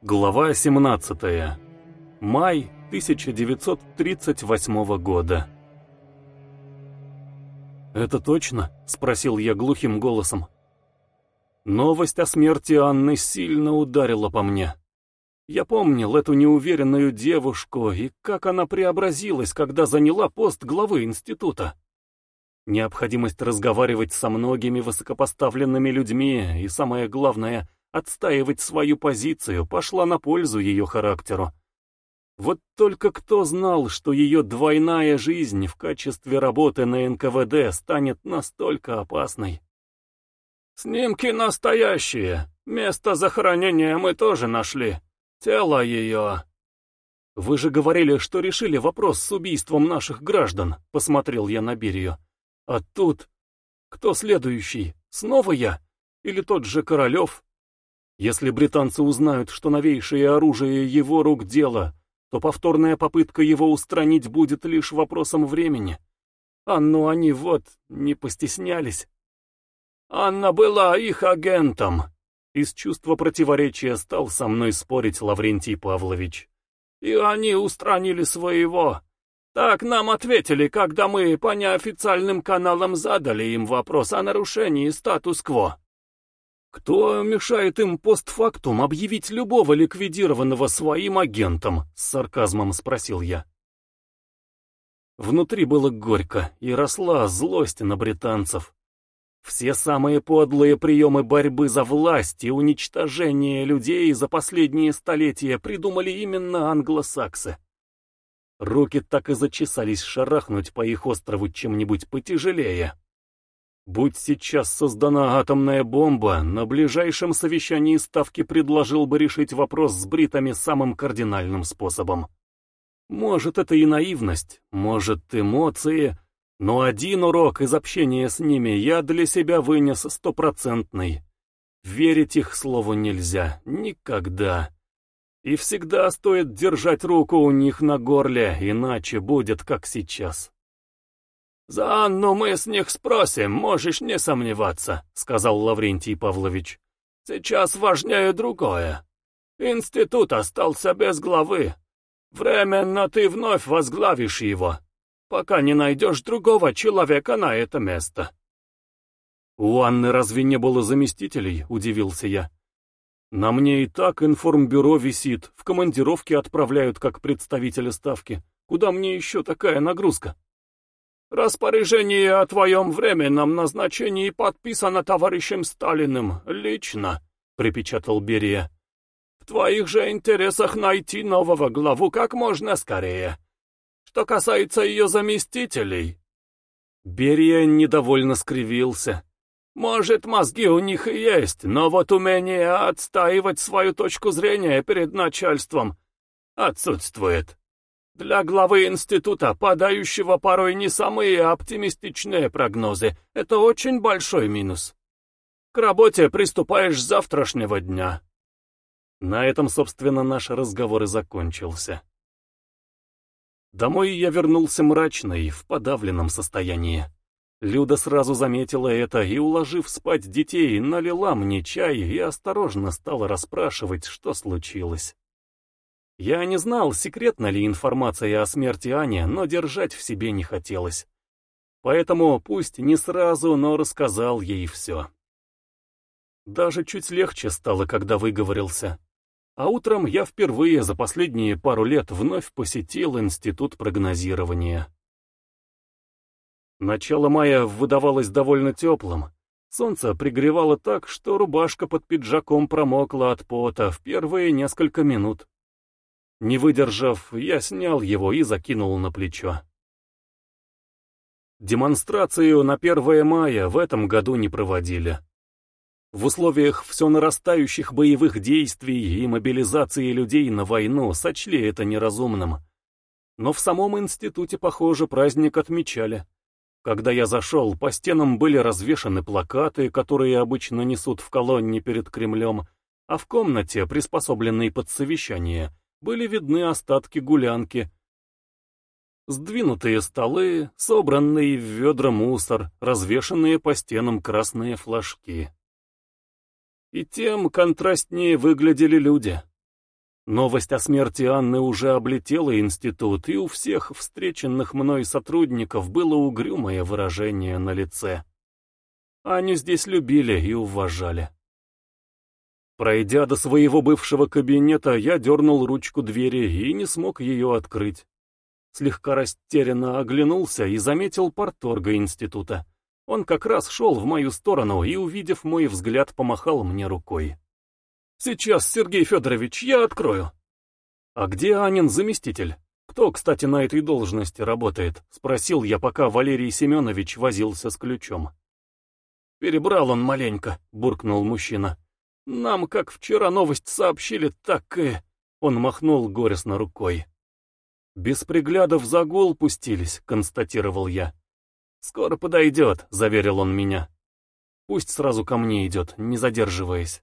Глава 17. Май 1938 года. «Это точно?» — спросил я глухим голосом. Новость о смерти Анны сильно ударила по мне. Я помнил эту неуверенную девушку и как она преобразилась, когда заняла пост главы института. Необходимость разговаривать со многими высокопоставленными людьми и, самое главное, отстаивать свою позицию пошла на пользу ее характеру. Вот только кто знал, что ее двойная жизнь в качестве работы на НКВД станет настолько опасной? «Снимки настоящие. Место захоронения мы тоже нашли. Тело ее...» «Вы же говорили, что решили вопрос с убийством наших граждан», — посмотрел я на Берию. «А тут... Кто следующий? Снова я? Или тот же Королев?» Если британцы узнают, что новейшее оружие его рук дело, то повторная попытка его устранить будет лишь вопросом времени. Анну они вот не постеснялись. Анна была их агентом. Из чувства противоречия стал со мной спорить Лаврентий Павлович. И они устранили своего. Так нам ответили, когда мы по неофициальным каналам задали им вопрос о нарушении статус-кво. «Кто мешает им постфактум объявить любого ликвидированного своим агентом?» — с сарказмом спросил я. Внутри было горько, и росла злость на британцев. Все самые подлые приемы борьбы за власть и уничтожение людей за последние столетия придумали именно англосаксы. Руки так и зачесались шарахнуть по их острову чем-нибудь потяжелее. Будь сейчас создана атомная бомба, на ближайшем совещании Ставки предложил бы решить вопрос с бритами самым кардинальным способом. Может, это и наивность, может, эмоции, но один урок из общения с ними я для себя вынес стопроцентный. Верить их слову нельзя, никогда. И всегда стоит держать руку у них на горле, иначе будет как сейчас. «За Анну мы с них спросим, можешь не сомневаться», — сказал Лаврентий Павлович. «Сейчас важнее другое. Институт остался без главы. Временно ты вновь возглавишь его, пока не найдешь другого человека на это место». «У Анны разве не было заместителей?» — удивился я. «На мне и так информбюро висит, в командировке отправляют как представителя ставки. Куда мне еще такая нагрузка?» Распоряжение о твоем временном назначении подписано товарищем Сталиным лично, припечатал Берия. В твоих же интересах найти нового главу как можно скорее. Что касается ее заместителей... Берия недовольно скривился. Может, мозги у них и есть, но вот умение отстаивать свою точку зрения перед начальством отсутствует. Для главы института, подающего порой не самые оптимистичные прогнозы, это очень большой минус. К работе приступаешь с завтрашнего дня. На этом, собственно, наш разговор и закончился. Домой я вернулся мрачный, в подавленном состоянии. Люда сразу заметила это и, уложив спать детей, налила мне чай и осторожно стала расспрашивать, что случилось. Я не знал, секретна ли информация о смерти Ани, но держать в себе не хотелось. Поэтому пусть не сразу, но рассказал ей все. Даже чуть легче стало, когда выговорился. А утром я впервые за последние пару лет вновь посетил институт прогнозирования. Начало мая выдавалось довольно теплым. Солнце пригревало так, что рубашка под пиджаком промокла от пота в первые несколько минут. Не выдержав, я снял его и закинул на плечо. Демонстрацию на 1 мая в этом году не проводили. В условиях все нарастающих боевых действий и мобилизации людей на войну сочли это неразумным. Но в самом институте, похоже, праздник отмечали. Когда я зашел, по стенам были развешаны плакаты, которые обычно несут в колонне перед Кремлем, а в комнате, приспособленной под совещание, были видны остатки гулянки. Сдвинутые столы, собранный в ведра мусор, развешанные по стенам красные флажки. И тем контрастнее выглядели люди. Новость о смерти Анны уже облетела институт, и у всех встреченных мной сотрудников было угрюмое выражение на лице. Аню здесь любили и уважали. Пройдя до своего бывшего кабинета, я дернул ручку двери и не смог ее открыть. Слегка растерянно оглянулся и заметил порторга института. Он как раз шел в мою сторону и, увидев мой взгляд, помахал мне рукой. «Сейчас, Сергей Федорович, я открою». «А где Анин заместитель? Кто, кстати, на этой должности работает?» — спросил я, пока Валерий Семенович возился с ключом. «Перебрал он маленько», — буркнул мужчина. Нам, как вчера новость сообщили, так и...» Он махнул горестно рукой. «Без пригляда в загул пустились», — констатировал я. «Скоро подойдет», — заверил он меня. «Пусть сразу ко мне идет, не задерживаясь».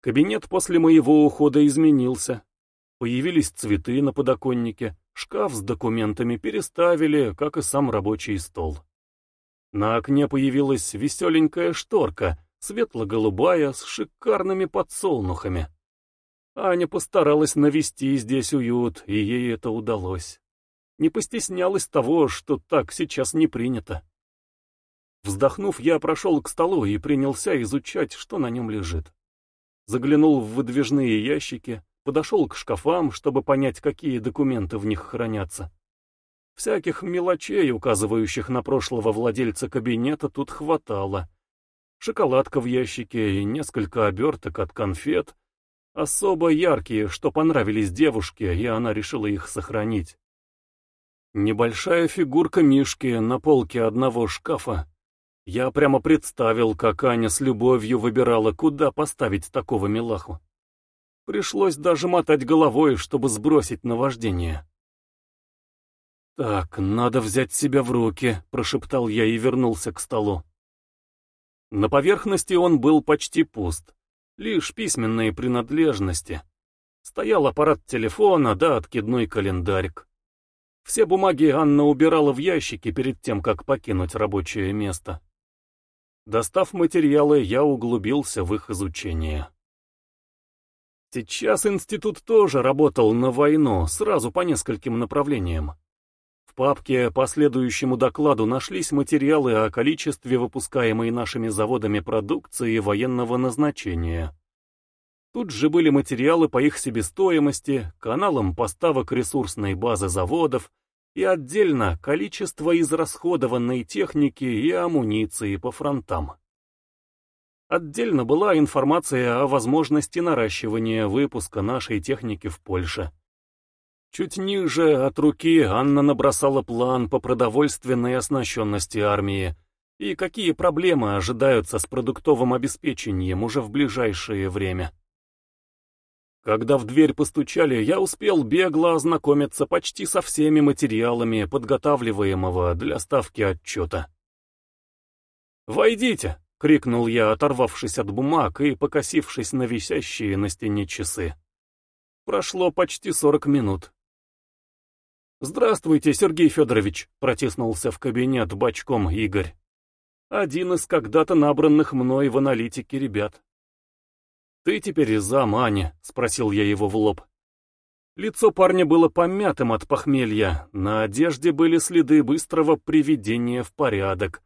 Кабинет после моего ухода изменился. Появились цветы на подоконнике, шкаф с документами переставили, как и сам рабочий стол. На окне появилась веселенькая шторка — светло-голубая, с шикарными подсолнухами. Аня постаралась навести здесь уют, и ей это удалось. Не постеснялась того, что так сейчас не принято. Вздохнув, я прошел к столу и принялся изучать, что на нем лежит. Заглянул в выдвижные ящики, подошел к шкафам, чтобы понять, какие документы в них хранятся. Всяких мелочей, указывающих на прошлого владельца кабинета, тут хватало — шоколадка в ящике и несколько оберток от конфет, особо яркие, что понравились девушке, и она решила их сохранить. Небольшая фигурка Мишки на полке одного шкафа. Я прямо представил, как Аня с любовью выбирала, куда поставить такого милаху. Пришлось даже мотать головой, чтобы сбросить наваждение. «Так, надо взять себя в руки», — прошептал я и вернулся к столу. На поверхности он был почти пуст. Лишь письменные принадлежности. Стоял аппарат телефона да откидной календарик. Все бумаги Анна убирала в ящики перед тем, как покинуть рабочее место. Достав материалы, я углубился в их изучение. Сейчас институт тоже работал на войну, сразу по нескольким направлениям. В папке по следующему докладу нашлись материалы о количестве выпускаемой нашими заводами продукции военного назначения. Тут же были материалы по их себестоимости, каналам поставок ресурсной базы заводов и отдельно количество израсходованной техники и амуниции по фронтам. Отдельно была информация о возможности наращивания выпуска нашей техники в Польше. Чуть ниже от руки Анна набросала план по продовольственной оснащенности армии и какие проблемы ожидаются с продуктовым обеспечением уже в ближайшее время. Когда в дверь постучали, я успел бегло ознакомиться почти со всеми материалами подготавливаемого для ставки отчета. «Войдите!» — крикнул я, оторвавшись от бумаг и покосившись на висящие на стене часы. Прошло почти сорок минут. «Здравствуйте, Сергей Федорович», — протиснулся в кабинет бочком Игорь. «Один из когда-то набранных мной в аналитике ребят». «Ты теперь зам Ани?» — спросил я его в лоб. Лицо парня было помятым от похмелья, на одежде были следы быстрого приведения в порядок.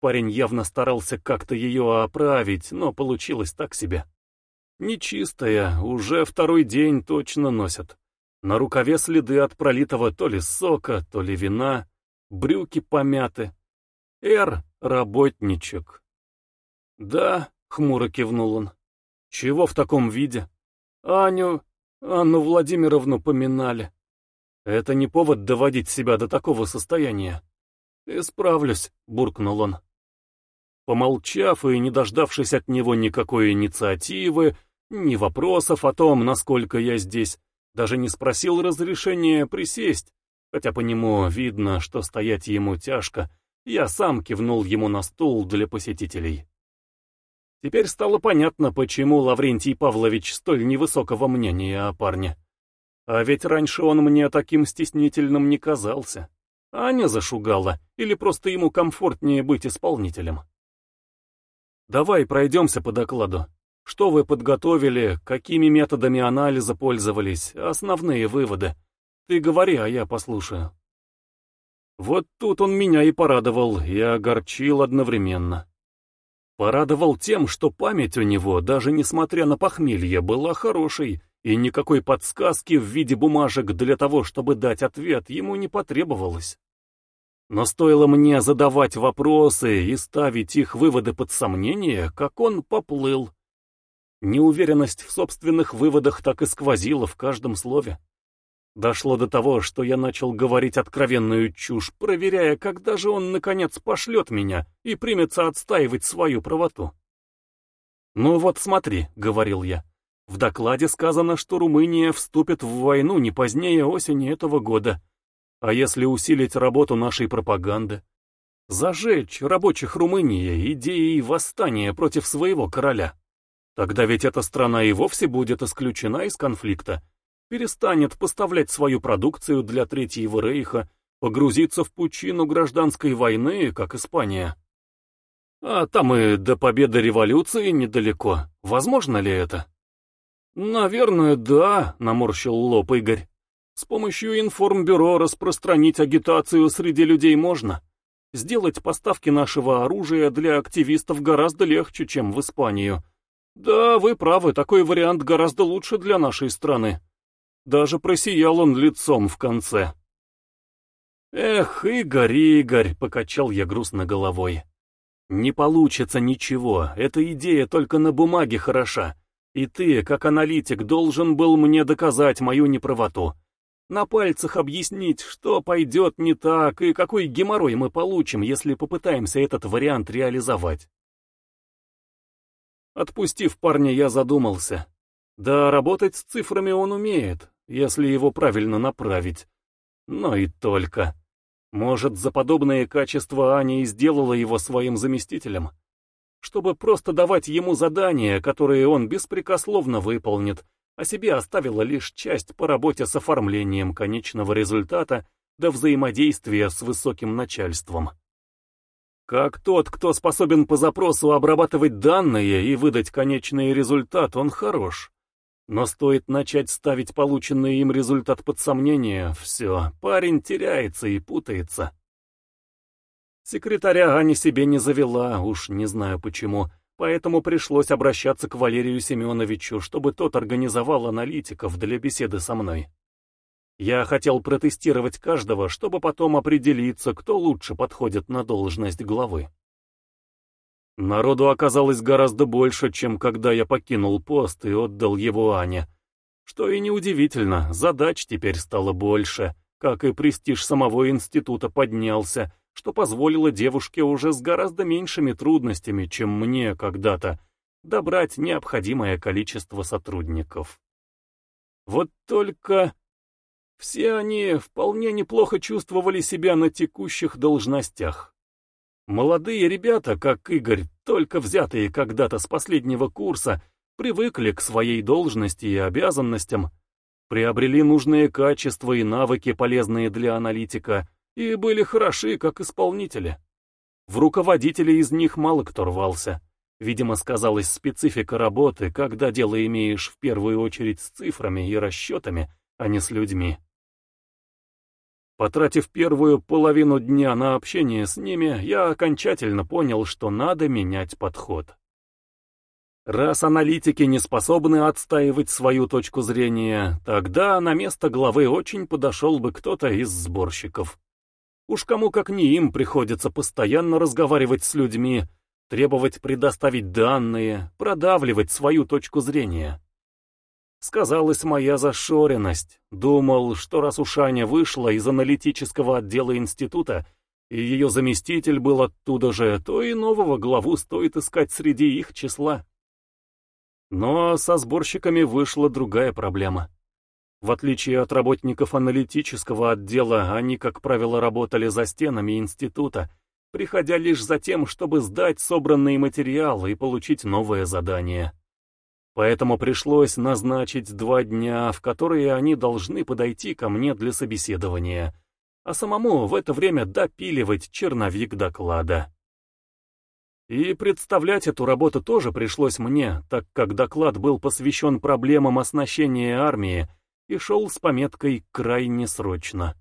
Парень явно старался как-то ее оправить, но получилось так себе. Нечистая, уже второй день точно носят. На рукаве следы от пролитого то ли сока, то ли вина, брюки помяты. Эр, работничек. Да, хмуро кивнул он. Чего в таком виде? Аню, Анну Владимировну поминали. Это не повод доводить себя до такого состояния. Исправлюсь, буркнул он. Помолчав и не дождавшись от него никакой инициативы, ни вопросов о том, насколько я здесь, даже не спросил разрешения присесть, хотя по нему видно, что стоять ему тяжко, я сам кивнул ему на стул для посетителей. Теперь стало понятно, почему Лаврентий Павлович столь невысокого мнения о парне. А ведь раньше он мне таким стеснительным не казался. Аня зашугала, или просто ему комфортнее быть исполнителем. «Давай пройдемся по докладу. Что вы подготовили, какими методами анализа пользовались, основные выводы. Ты говори, а я послушаю. Вот тут он меня и порадовал, и огорчил одновременно. Порадовал тем, что память у него, даже несмотря на похмелье, была хорошей, и никакой подсказки в виде бумажек для того, чтобы дать ответ, ему не потребовалось. Но стоило мне задавать вопросы и ставить их выводы под сомнение, как он поплыл. Неуверенность в собственных выводах так и сквозила в каждом слове. Дошло до того, что я начал говорить откровенную чушь, проверяя, когда же он, наконец, пошлет меня и примется отстаивать свою правоту. «Ну вот смотри», — говорил я, — «в докладе сказано, что Румыния вступит в войну не позднее осени этого года. А если усилить работу нашей пропаганды? Зажечь рабочих Румынии идеей восстания против своего короля? Тогда ведь эта страна и вовсе будет исключена из конфликта» перестанет поставлять свою продукцию для Третьего Рейха, погрузиться в пучину гражданской войны, как Испания. А там и до победы революции недалеко. Возможно ли это? Наверное, да, наморщил лоб Игорь. С помощью информбюро распространить агитацию среди людей можно. Сделать поставки нашего оружия для активистов гораздо легче, чем в Испанию. Да, вы правы, такой вариант гораздо лучше для нашей страны. Даже просиял он лицом в конце. «Эх, Игорь, Игорь!» — покачал я грустно головой. «Не получится ничего, эта идея только на бумаге хороша, и ты, как аналитик, должен был мне доказать мою неправоту. На пальцах объяснить, что пойдет не так, и какой геморрой мы получим, если попытаемся этот вариант реализовать». Отпустив парня, я задумался. Да, работать с цифрами он умеет, если его правильно направить. Но и только. Может, за подобные качества Аня и сделала его своим заместителем? Чтобы просто давать ему задания, которые он беспрекословно выполнит, а себе оставила лишь часть по работе с оформлением конечного результата до взаимодействия с высоким начальством. Как тот, кто способен по запросу обрабатывать данные и выдать конечный результат, он хорош. Но стоит начать ставить полученный им результат под сомнение, все, парень теряется и путается. Секретаря Аня себе не завела, уж не знаю почему, поэтому пришлось обращаться к Валерию Семеновичу, чтобы тот организовал аналитиков для беседы со мной. Я хотел протестировать каждого, чтобы потом определиться, кто лучше подходит на должность главы. Народу оказалось гораздо больше, чем когда я покинул пост и отдал его Ане. Что и неудивительно, задач теперь стало больше, как и престиж самого института поднялся, что позволило девушке уже с гораздо меньшими трудностями, чем мне когда-то, добрать необходимое количество сотрудников. Вот только все они вполне неплохо чувствовали себя на текущих должностях. Молодые ребята, как Игорь, только взятые когда-то с последнего курса, привыкли к своей должности и обязанностям, приобрели нужные качества и навыки, полезные для аналитика, и были хороши как исполнители. В руководителей из них мало кто рвался. Видимо, сказалась специфика работы, когда дело имеешь в первую очередь с цифрами и расчетами, а не с людьми. Потратив первую половину дня на общение с ними, я окончательно понял, что надо менять подход. Раз аналитики не способны отстаивать свою точку зрения, тогда на место главы очень подошел бы кто-то из сборщиков. Уж кому как не им приходится постоянно разговаривать с людьми, требовать предоставить данные, продавливать свою точку зрения. Сказалась моя зашоренность. Думал, что раз уж Аня вышла из аналитического отдела института, и ее заместитель был оттуда же, то и нового главу стоит искать среди их числа. Но со сборщиками вышла другая проблема. В отличие от работников аналитического отдела, они, как правило, работали за стенами института, приходя лишь за тем, чтобы сдать собранные материалы и получить новое задание. Поэтому пришлось назначить два дня, в которые они должны подойти ко мне для собеседования, а самому в это время допиливать черновик доклада. И представлять эту работу тоже пришлось мне, так как доклад был посвящен проблемам оснащения армии и шел с пометкой «крайне срочно».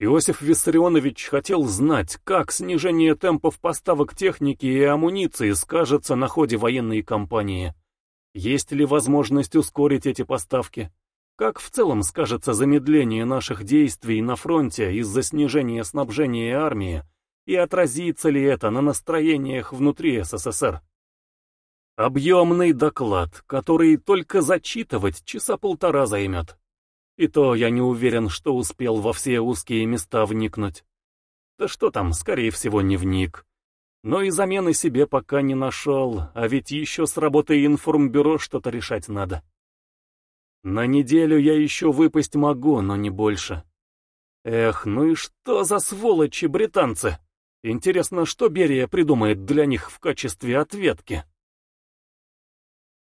Иосиф Виссарионович хотел знать, как снижение темпов поставок техники и амуниции скажется на ходе военной кампании. Есть ли возможность ускорить эти поставки? Как в целом скажется замедление наших действий на фронте из-за снижения снабжения армии, и отразится ли это на настроениях внутри СССР? Объемный доклад, который только зачитывать часа полтора займет. И то я не уверен, что успел во все узкие места вникнуть. Да что там, скорее всего, не вник. Но и замены себе пока не нашел, а ведь еще с работой информбюро что-то решать надо. На неделю я еще выпасть могу, но не больше. Эх, ну и что за сволочи британцы? Интересно, что Берия придумает для них в качестве ответки?